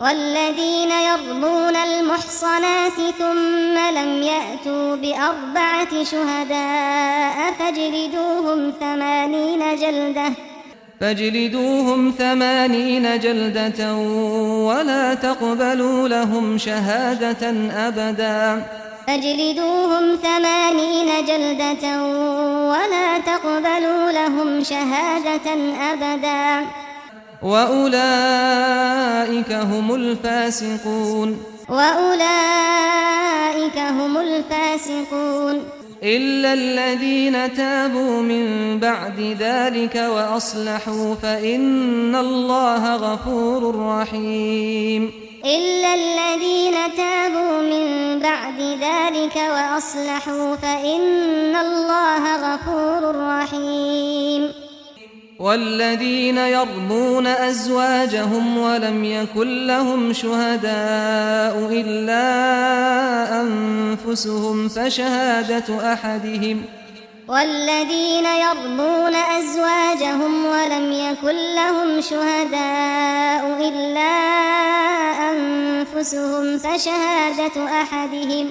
والذين يرضون المحصنات ثم لم يأتوا بأربعة شهداء فاجلدوهم ثمانين جلدة. فاجلدوهم ثمانين جلدة ولا تقبلوا لهم شهادة أبدا. فاجلدوهم ثمانين جلدة ولا تقبلوا لهم شهادة أبدا. وأولئك هم الفاسقون وأولئك هم الفاسقون إلا الذين تابوا من بعد ذلك وأصلحوا فإن الله غفور رحيم إلا الذين تابوا من بعد ذلك وأصلحوا فإن الله غفور رحيم والذين يرضون أزواجهم ولم يكن لهم شهداء إلا أنفسهم فشهادة أحدهم والذين يرضون أزواجهم ولم يكن لهم شهداء إلا أنفسهم فشهادة أحدهم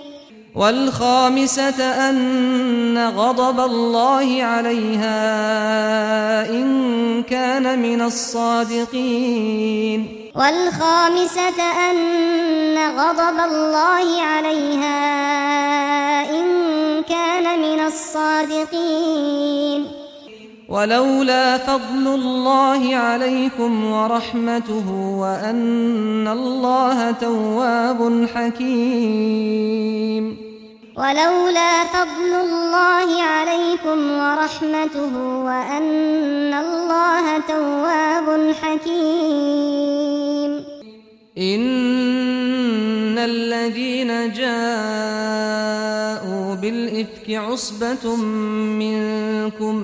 والخامسة أن غضب الله عليها إن كان من الصادقين. والخامسة أن غضب الله عليها إن كان من الصادقين. ولولا فضل الله عليكم ورحمته وأن الله تواب حكيم. ولولا فضل الله عليكم ورحمته وأن الله تواب حكيم. إن الذين جاءوا بالإفك عصبة منكم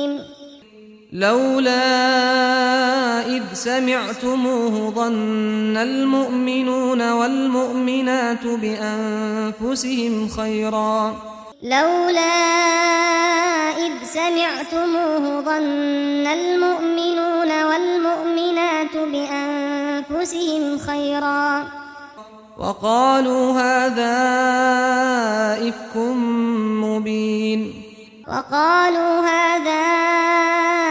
لولا إذ سمعتموه ظن المؤمنون والمؤمنات بأنفسهم خيرا. لولا إذ سمعتموه ظن المؤمنون والمؤمنات بأنفسهم خيرا. وقالوا هذا إفك مبين. وقالوا هذا إفك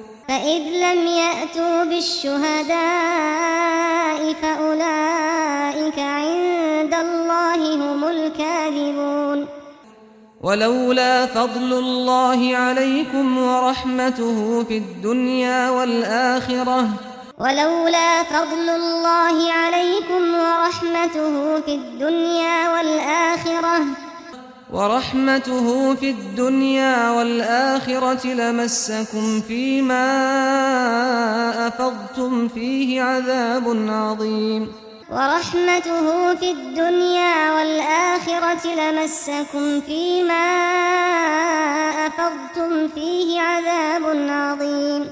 فإذ لم يأتوا بالشهداء فأولئك عند الله هم الكاذبون ولولا فضل الله عليكم ورحمته في الدنيا والآخرة ولولا فضل الله عليكم ورحمته في الدنيا والآخرة ورحمته في الدنيا والآخرة لمسكم فيما أفضتم فيه عذاب عظيم. ورحمته في الدنيا والآخرة لمسكم فيما أفضتم فيه عذاب عظيم.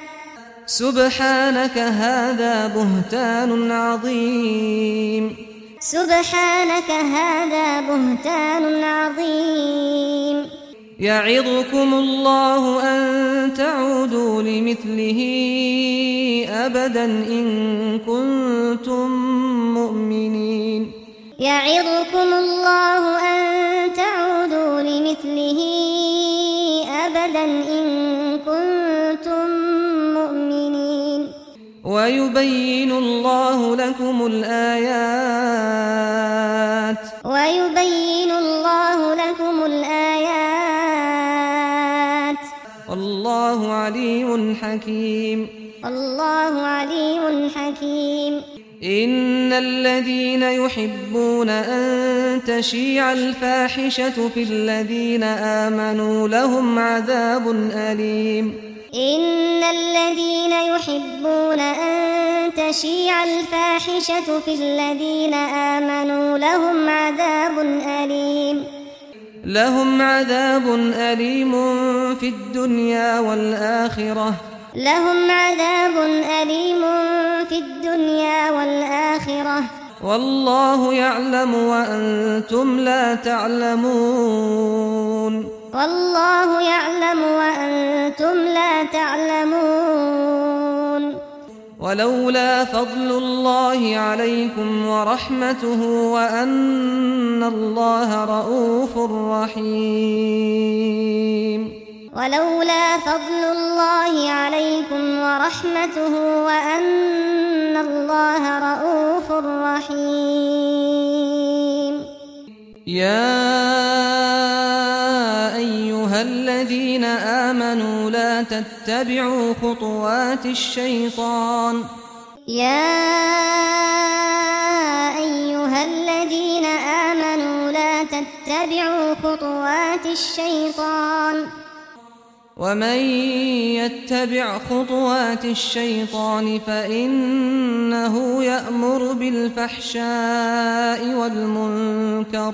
سبحانك هذا بهتان عظيم. سبحانك هذا بهتان عظيم. يعظكم الله أن تعودوا لمثله ابدا إن كنتم مؤمنين. يعظكم الله أن تعودوا لمثله ابدا إن ويبين الله لكم الآيات ويبين الله لكم الآيات وَاللَّهُ عليم حكيم الله عليم حكيم ان الذين يحبون ان تشيع الفاحشه في الذين امنوا لهم عذاب اليم ان الذين يحبون ان تشيع الفاحشه في الذين امنوا لهم عذاب اليم. لهم عذاب اليم في الدنيا والاخره. لهم عذاب اليم في الدنيا والاخره. والله يعلم وأنتم لا تعلمون. والله يعلم وأنتم لا تعلمون. ولولا فضل الله عليكم ورحمته وأن الله رؤوف رحيم. ولولا فضل الله عليكم ورحمته وأن الله رؤوف رحيم. يا الذين آمنوا لا تتبعوا خطوات الشيطان يا أيها الذين آمنوا لا تتبعوا خطوات الشيطان ومن يتبع خطوات الشيطان فإنه يأمر بالفحشاء والمنكر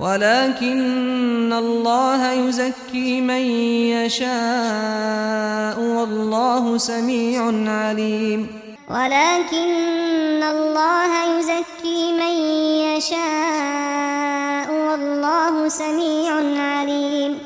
ولكن الله يزكي من يشاء والله سميع عليم. ولكن الله يزكي من يشاء والله سميع عليم.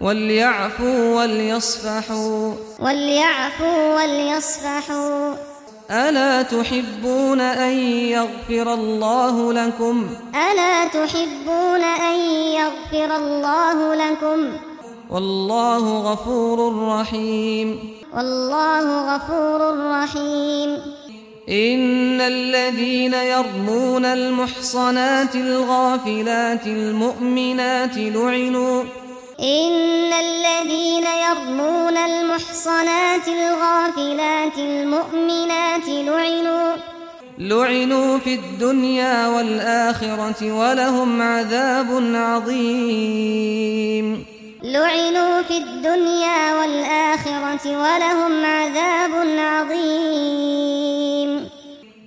وليعفوا وليصفحوا. وليعفوا وليصفحوا. ألا تحبون أن يغفر الله لكم؟ ألا تحبون أن يغفر الله لكم؟ والله غفور رحيم. والله غفور رحيم. إن الذين يرمون المحصنات الغافلات المؤمنات لعنوا. إن الذين يرمون المحصنات الغافلات المؤمنات لعنوا لعنوا في الدنيا والآخرة ولهم عذاب عظيم. لعنوا في الدنيا والآخرة ولهم عذاب عظيم.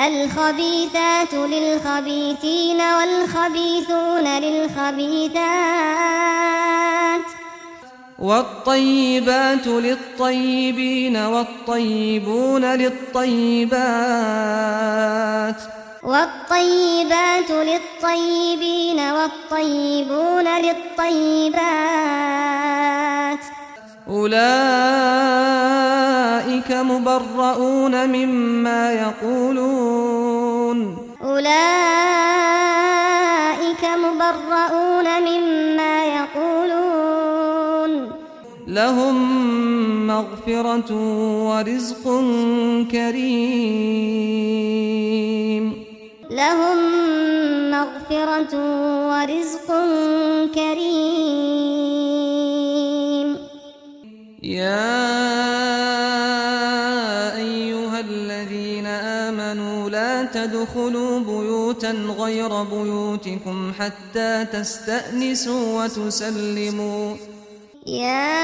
الخبيثات للخبيثين والخبيثون للخبيثات والطيبات للطيبين والطيبون للطيبات والطيبات للطيبين والطيبون للطيبات أولئك مبرؤون مما يقولون أولئك مبرؤون مما يقولون. لهم مغفرة ورزق كريم. لهم مغفرة ورزق كريم. يا أيها الذين آمنوا لا تدخلوا بيوتا غير بيوتكم حتى تستأنسوا وتسلموا. يا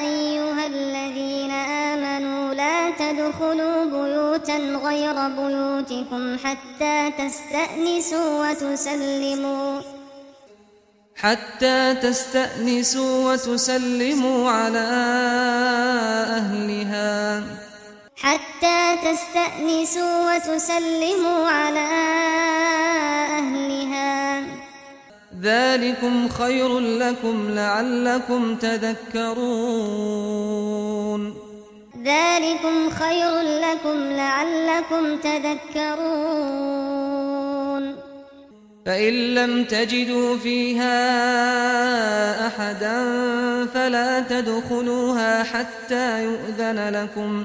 أيها الذين آمنوا لا تدخلوا بيوتا غير بيوتكم حتى تستأنسوا وتسلموا. حتى تستأنسوا وتسلموا على أهلها. حتى تستأنسوا وتسلموا على أهلها. ذلكم خير لكم لعلكم تذكرون. ذلكم خير لكم لعلكم تذكرون. فإن لم تجدوا فيها أحدا فلا تدخلوها حتى يؤذن لكم.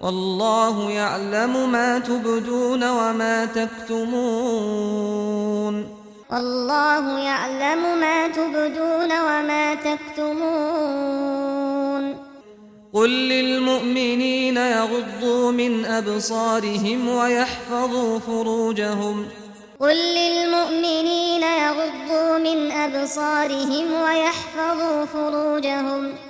والله يعلم ما تبدون وما تكتمون. والله يعلم ما تبدون وما تكتمون. قل للمؤمنين يغضوا من أبصارهم ويحفظوا فروجهم. قل للمؤمنين يغضوا من أبصارهم ويحفظوا فروجهم.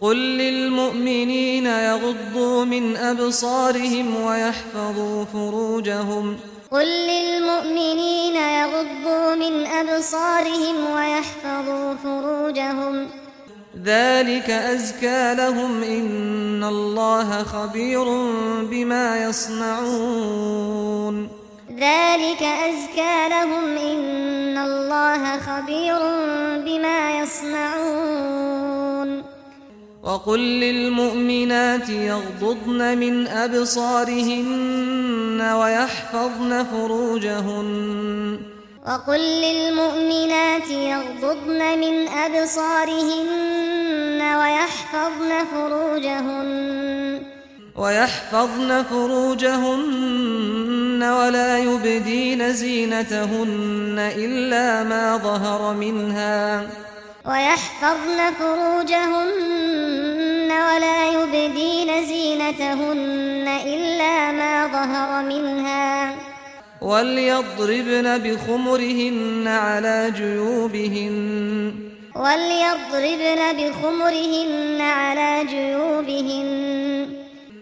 قل للمؤمنين يغضوا من أبصارهم ويحفظوا فروجهم. قل للمؤمنين يغضوا من أبصارهم ويحفظوا فروجهم. ذلك أزكى لهم إن الله خبير بما يصنعون. ذلك أزكى لهم إن الله خبير وقل للمؤمنات يغضضن من أبصارهن ويحفظن فروجهن. وقل للمؤمنات يغضضن من أبصارهن ويحفظن فروجهن. ويحفظن فروجهن ولا يبدين زينتهن إلا ما ظهر منها. ويحفظن ويحفظن فروجهن ولا يبدين زينتهن إلا ما ظهر منها. وليضربن بخمرهن على جيوبهن. وليضربن بخمرهن على جيوبهن.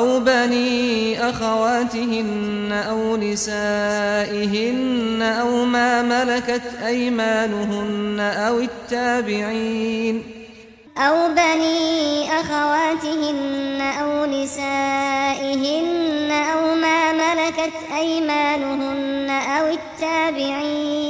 أو بني أخواتهن أو نسائهن أو ما ملكت أيمانهن أو التابعين أو بني أخواتهن أو نسائهن أو ما ملكت أيمانهن أو التابعين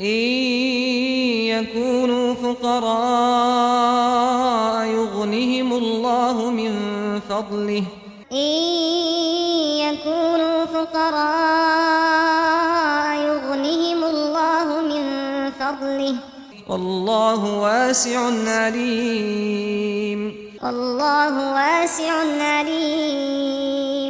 إن يكونوا فقراء يغنهم الله من فضله. إن يكونوا فقراء يغنهم الله من فضله. والله واسع عليم. والله واسع عليم.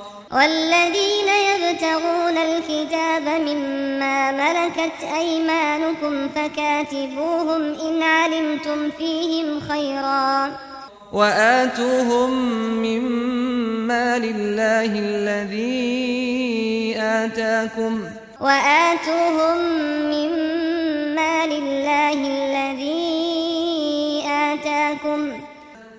والذين يبتغون الكتاب مما ملكت أيمانكم فكاتبوهم إن علمتم فيهم خيرا. وآتوهم مما لله الذي آتاكم. وآتوهم مما لله الذي آتاكم.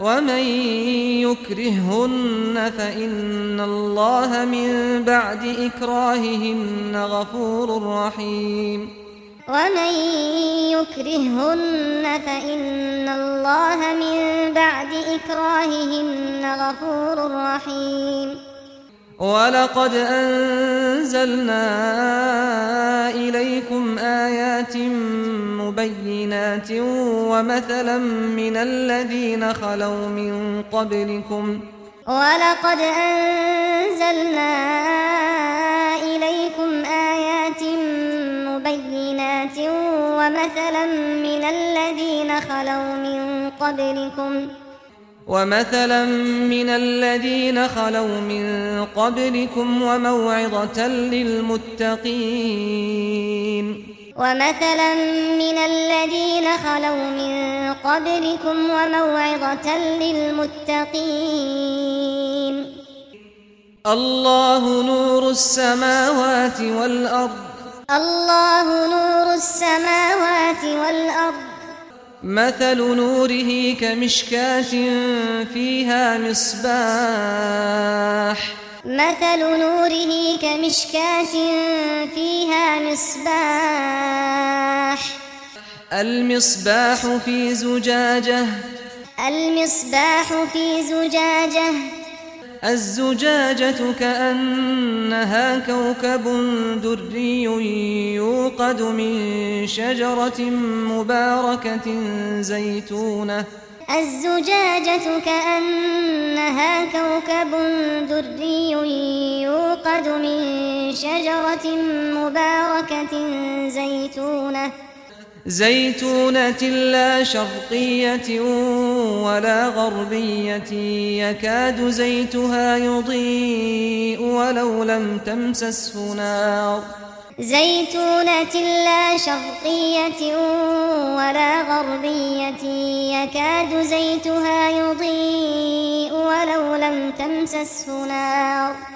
ومن يكرهن فإن الله من بعد إكراههن غفور رحيم. ومن يكرهن فإن الله من بعد إكراههن غفور رحيم. وَلَقَدْ أَنزَلْنَا إِلَيْكُمْ آيَاتٍ مُبَيِّنَاتٍ وَمَثَلًا مِنَ الَّذِينَ خَلَوْا مِن قَبْلِكُمْ وَلَقَدْ أَنزَلْنَا إِلَيْكُمْ آيَاتٍ مُبَيِّنَاتٍ وَمَثَلًا مِنَ الَّذِينَ خَلَوْا مِن قَبْلِكُمْ ومثلا من الذين خلوا من قبلكم وموعظة للمتقين. ومثلا من الذين خلوا من قبلكم وموعظة للمتقين. الله نور السماوات والأرض. الله نور السماوات والأرض. مثل نوره كمشكات فيها مصباح. مثل نوره كمشكات فيها مصباح. المصباح في زجاجة. المصباح في زجاجة. الزجاجة كأنها كوكب دري يوقد من شجرة مباركة زيتونة. الزجاجة كأنها كوكب دري يوقد من شجرة مباركة زيتونة. زيتونة لا شرقية ولا غربية يكاد زيتها يضيء ولو لم تمسسه نار. زيتونة لا شرقية ولا غربية يكاد زيتها يضيء ولو لم تمسسه نار.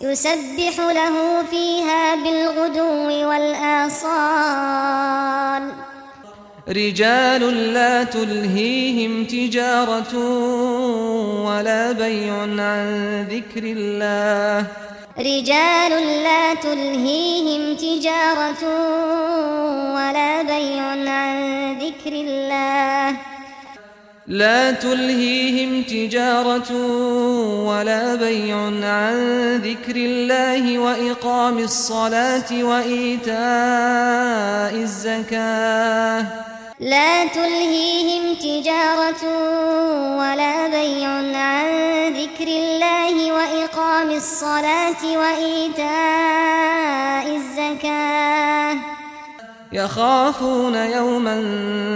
يسبح له فيها بالغدو والآصال. رجال لا تلهيهم تجارة ولا بيع عن ذكر الله. رجال لا تلهيهم تجارة ولا بيع عن ذكر الله. لا تلهيهم تجارة ولا بيع عن ذكر الله وإقام الصلاة وإيتاء الزكاة. لا تلهيهم تجارة ولا بيع عن ذكر الله وإقام الصلاة وإيتاء الزكاة. يخافون يوما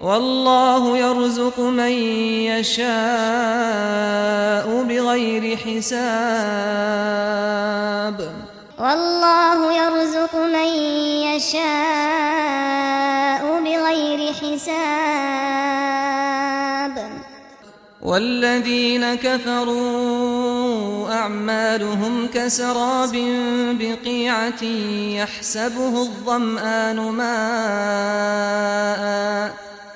والله يرزق من يشاء بغير حساب. والله يرزق من يشاء بغير حساب. والذين كفروا أعمالهم كسراب بقيعة يحسبه الظمآن ماءً.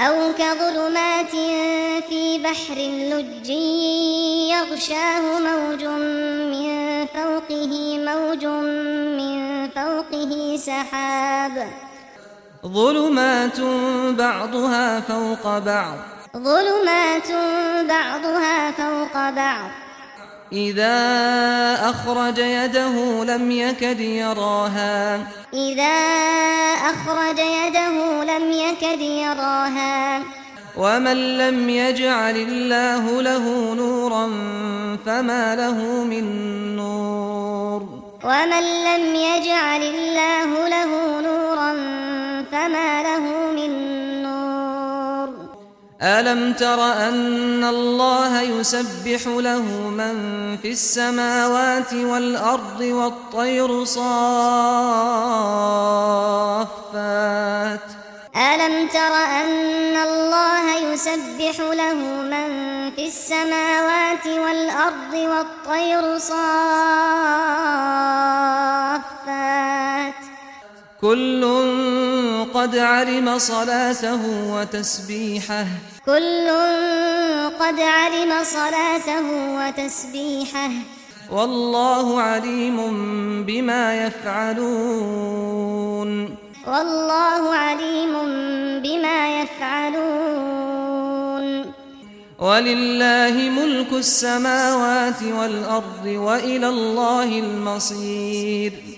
أو كظلمات في بحر لجي يغشاه موج من فوقه موج من فوقه سحاب. ظلمات بعضها فوق بعض. ظلمات بعضها فوق بعض. إذا أخرج يده لم يكد يراها. إذا أخرج يده لم يكد يراها. ومن لم يجعل الله له نورا فما له من نور. ومن لم يجعل الله له نورا فما له من نور ألم تر أن الله يسبح له من في السماوات والأرض والطير صافات ألم تر أن الله يسبح له من في السماوات والأرض والطير صافات كل قد علم صلاته وتسبيحه كل قد علم صلاته وتسبيحه والله عليم بما يفعلون والله عليم بما يفعلون ولله ملك السماوات والارض والى الله المصير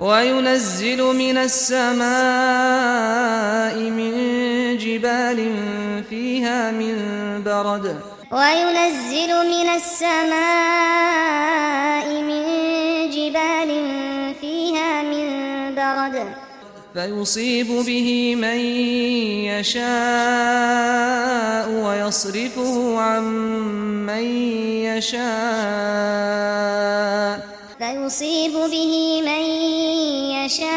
وينزل من السماء من جبال فيها من برد وينزل من السماء من جبال فيها من برد فيصيب به من يشاء ويصرفه عن من يشاء فيصيب به من يشاء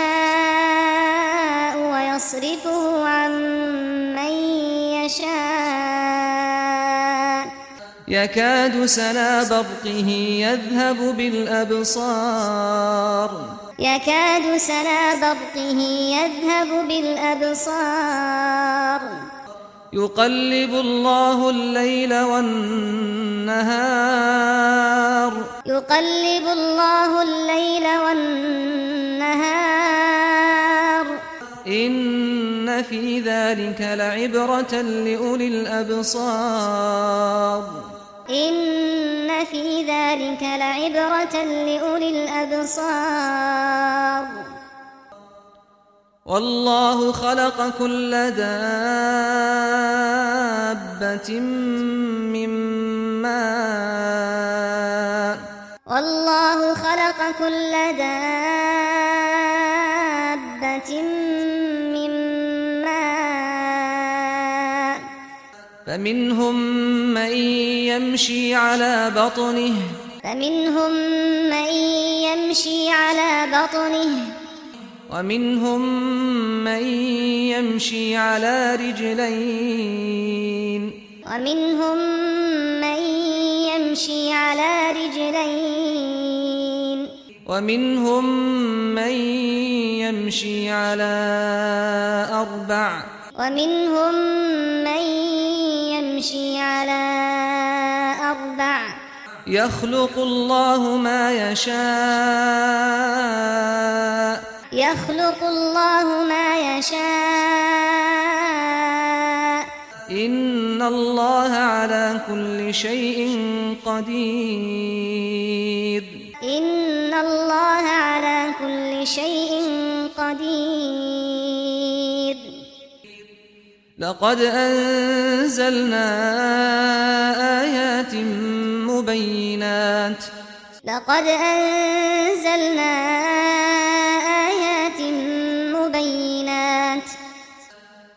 ويصرفه عن من يشاء يكاد سنا برقه يذهب بالأبصار يكاد سنا برقه يذهب بالأبصار يقلب الله الليل والنهار. يقلب الله الليل والنهار. إن في ذلك لعبرة لأولي الأبصار. إن في ذلك لعبرة لأولي الأبصار. والله خلق كل دابة من ماء. والله خلق كل دابة من ماء. فمنهم من يمشي على بطنه. فمنهم من يمشي على بطنه. ومنهم من يمشي على رجلين. ومنهم من يمشي على رجلين. ومنهم من يمشي على أربع. ومنهم من يمشي على أربع. يخلق الله ما يشاء. يخلق الله ما يشاء. إن الله على كل شيء قدير. إن الله على كل شيء قدير. لقد أنزلنا آيات مبينات. لقد أنزلنا آيات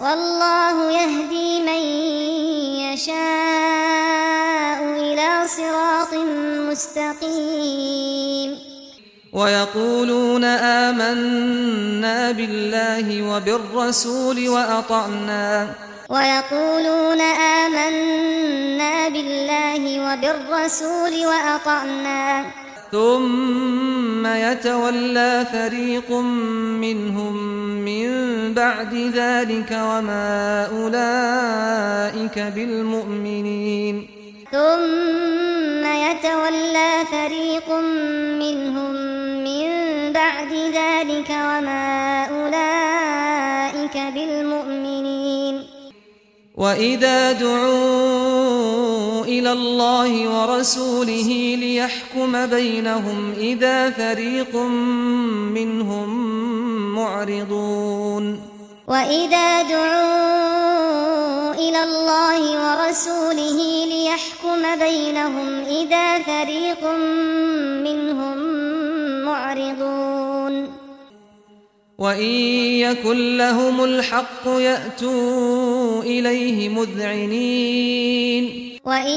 والله يهدي من يشاء إلى صراط مستقيم. ويقولون آمنا بالله وبالرسول وأطعنا. ويقولون آمنا بالله وبالرسول وأطعنا. ثم يتولى فريق منهم من بعد ذلك وما أولئك بالمؤمنين. ثم يتولى فريق منهم من بعد ذلك وما أولئك بالمؤمنين. وإذا دعوا إلى الله ورسوله ليحكم بينهم إذا فريق منهم معرضون. وإذا دعوا إلى الله ورسوله ليحكم بينهم إذا فريق منهم معرضون. وَإِن يَكُن لَّهُمُ الْحَقُّ يَأْتُوا إِلَيْهِ مُذْعِنِينَ وَإِن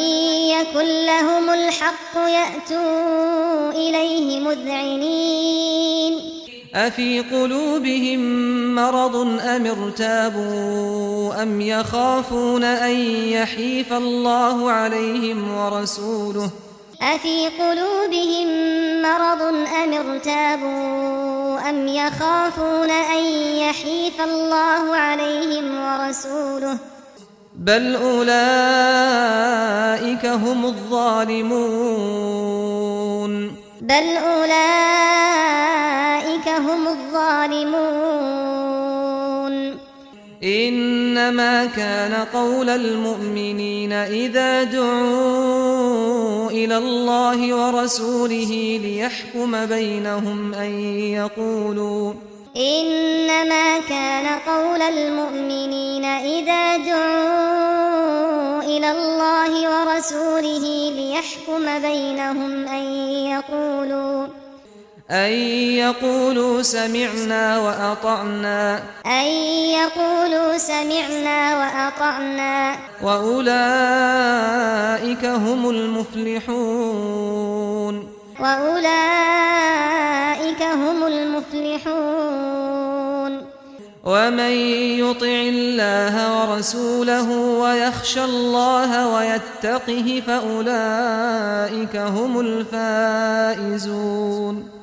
يَكُن لَّهُمُ الْحَقُّ يَأْتُوا إِلَيْهِ مُذْعِنِينَ أَفِي قُلُوبِهِم مَّرَضٌ أَمِ ارْتَابُوا أَمْ يَخَافُونَ أَن يَحِيفَ اللَّهُ عَلَيْهِمْ وَرَسُولُهُ أفي قلوبهم مرض أم ارتابوا أم يخافون أن يحيف الله عليهم ورسوله بل أولئك هم الظالمون. بل أولئك هم الظالمون. إنما كان قول المؤمنين إذا دعوا إلى الله ورسوله ليحكم بينهم أن يقولوا إنما كان قول المؤمنين إذا دعوا إلى الله ورسوله ليحكم بينهم أن يقولوا أن يقولوا سمعنا وأطعنا. أن يقولوا سمعنا وأطعنا. وأولئك هم المفلحون. وأولئك هم المفلحون. ومن يطع الله ورسوله ويخشى الله ويتقه فأولئك هم الفائزون.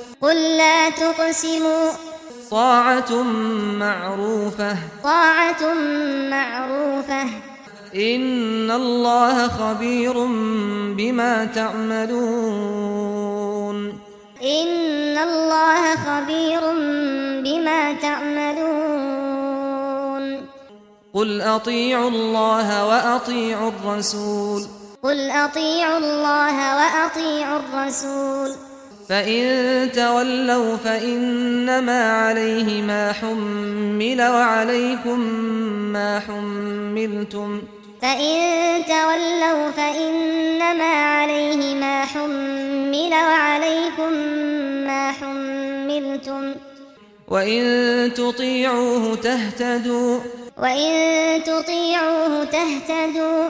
قل لا تقسموا. طاعة معروفة. طاعة معروفة. إن الله خبير بما تعملون. إن الله خبير بما تعملون. قل أطيعوا الله وأطيعوا الرسول. قل أطيعوا الله وأطيعوا الرسول. فإن تولوا فإنما عليه ما حمل وعليكم ما حملتم فإن تولوا فإنما عليه ما حمل وعليكم ما حملتم وإن تطيعوه تهتدوا وإن تطيعوه تهتدوا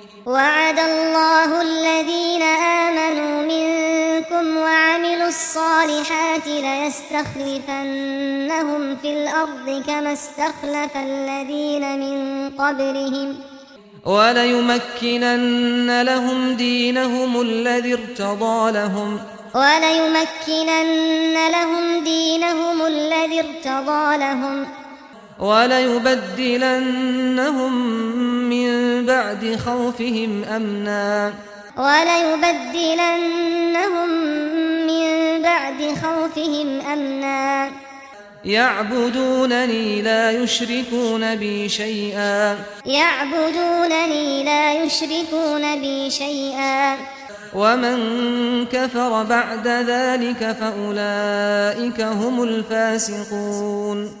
وعد الله الذين آمنوا منكم وعملوا الصالحات ليستخلفنهم في الأرض كما استخلف الذين من قبلهم. ولا يمكنن لهم دينهم الذي ارتضى لهم. ولا يمكنن لهم دينهم الذي ارتضى لهم. وَلَيُبَدِّلَنَّهُمْ مِنْ بَعْدِ خَوْفِهِمْ أَمْنًا. وَلَيُبَدِّلَنَّهُمْ مِنْ بَعْدِ خَوْفِهِمْ أَمْنًا. يَعْبُدُونَنِي لَا يُشْرِكُونَ بِي شَيْئًا. يَعْبُدُونَنِي لَا يُشْرِكُونَ بِي شَيْئًا. ومن كفر بعد ذلك فأولئك هم الفاسقون.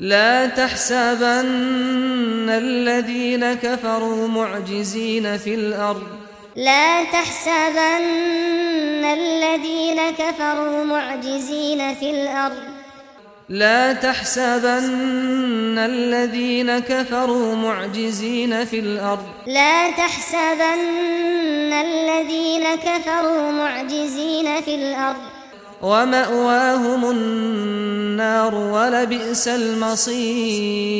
لا تحسبن الذين كفروا معجزين في الأرض. لا تحسبن الذين كفروا معجزين في الأرض. لا تحسبن الذين كفروا معجزين في الأرض. لا تحسبن الذين كفروا معجزين في الأرض. ومأواهم النار ولبئس المصير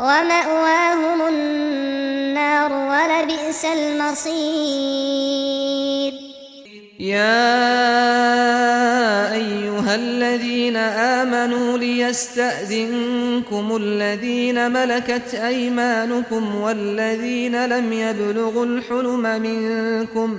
ومأواهم النار ولبئس المصير يا ايها الذين امنوا ليستاذنكم الذين ملكت ايمانكم والذين لم يبلغوا الحلم منكم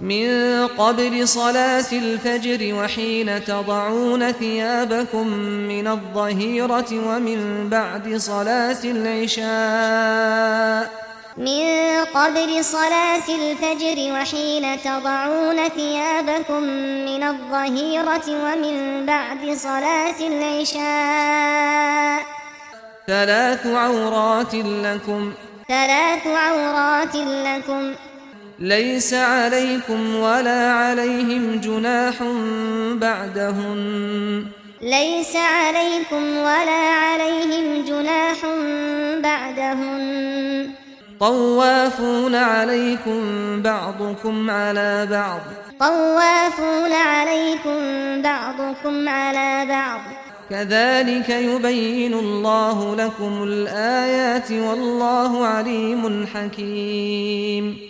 من قبل صلاة الفجر وحين تضعون ثيابكم من الظهيرة ومن بعد صلاة العشاء من قبل صلاة الفجر وحين تضعون ثيابكم من الظهيرة ومن بعد صلاة العشاء ثلاث عورات لكم. ثلاث عورات لكم. ليس عليكم ولا عليهم جناح بعدهم ليس عليكم ولا عليهم جناح بعدهم طوافون عليكم بعضكم على بعض طوافون عليكم بعضكم على بعض كذلك يبين الله لكم الآيات والله عليم حكيم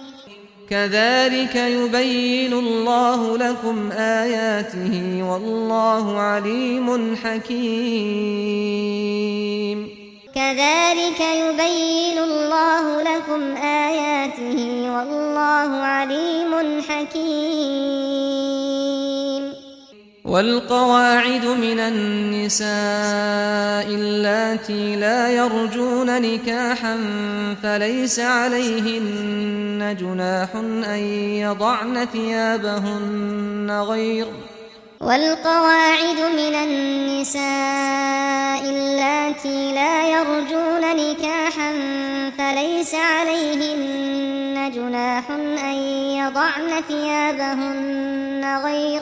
كذلك يبين الله لكم آياته والله عليم حكيم. كذلك يبين الله لكم آياته والله عليم حكيم. والقواعد من النساء اللاتي لا يرجون نكاحا فليس عليهن جناح أن يضعن ثيابهن غير والقواعد من النساء اللاتي لا يرجون نكاحا فليس عليهن جناح أن يضعن ثيابهن غير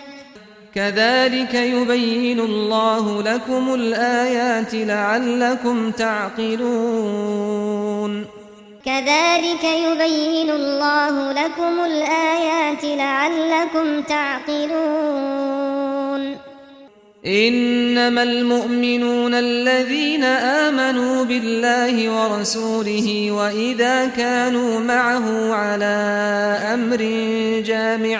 كذلك يبين الله لكم الآيات لعلكم تعقلون. كذلك يبين الله لكم الآيات لعلكم تعقلون. إنما المؤمنون الذين آمنوا بالله ورسوله وإذا كانوا معه على أمر جامع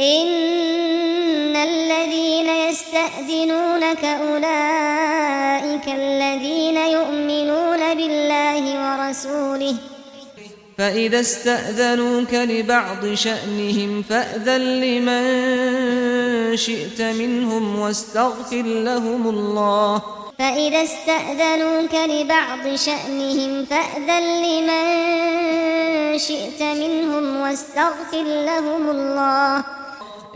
ان الذين يستأذنونك اولئك الذين يؤمنون بالله ورسوله. فاذا استأذنوك لبعض شأنهم فاذن لمن شئت منهم واستغفر لهم الله. فاذا استأذنوك لبعض شأنهم فاذن لمن شئت منهم واستغفر لهم الله.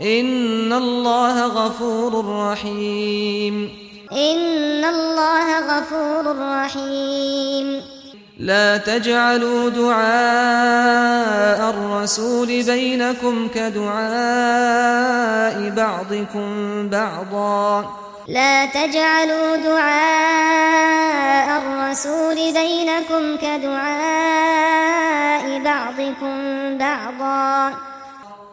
ان الله غفور رحيم ان الله غفور رحيم لا تجعلوا دعاء الرسول بينكم كدعاء بعضكم بعضا لا تجعلوا دعاء الرسول بينكم كدعاء بعضكم بعضا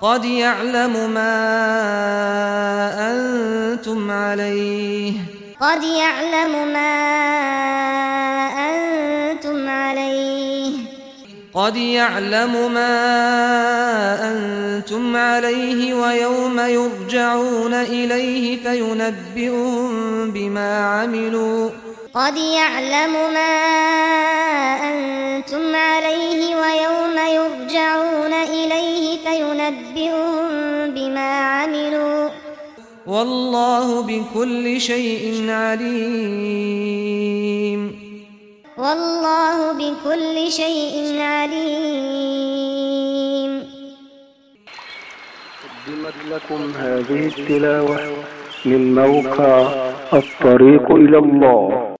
قد يعلم ما أنتم عليه قد يعلم ما أنتم عليه قد يعلم ما أنتم عليه ويوم يرجعون اليه فينبئهم بما عملوا قد يعلم ما أنتم عليه ويوم يرجعون إليه فينبئهم بما عملوا والله بكل شيء عليم والله بكل شيء عليم قدمت لكم هذه التلاوة من موقع الطريق إلى الله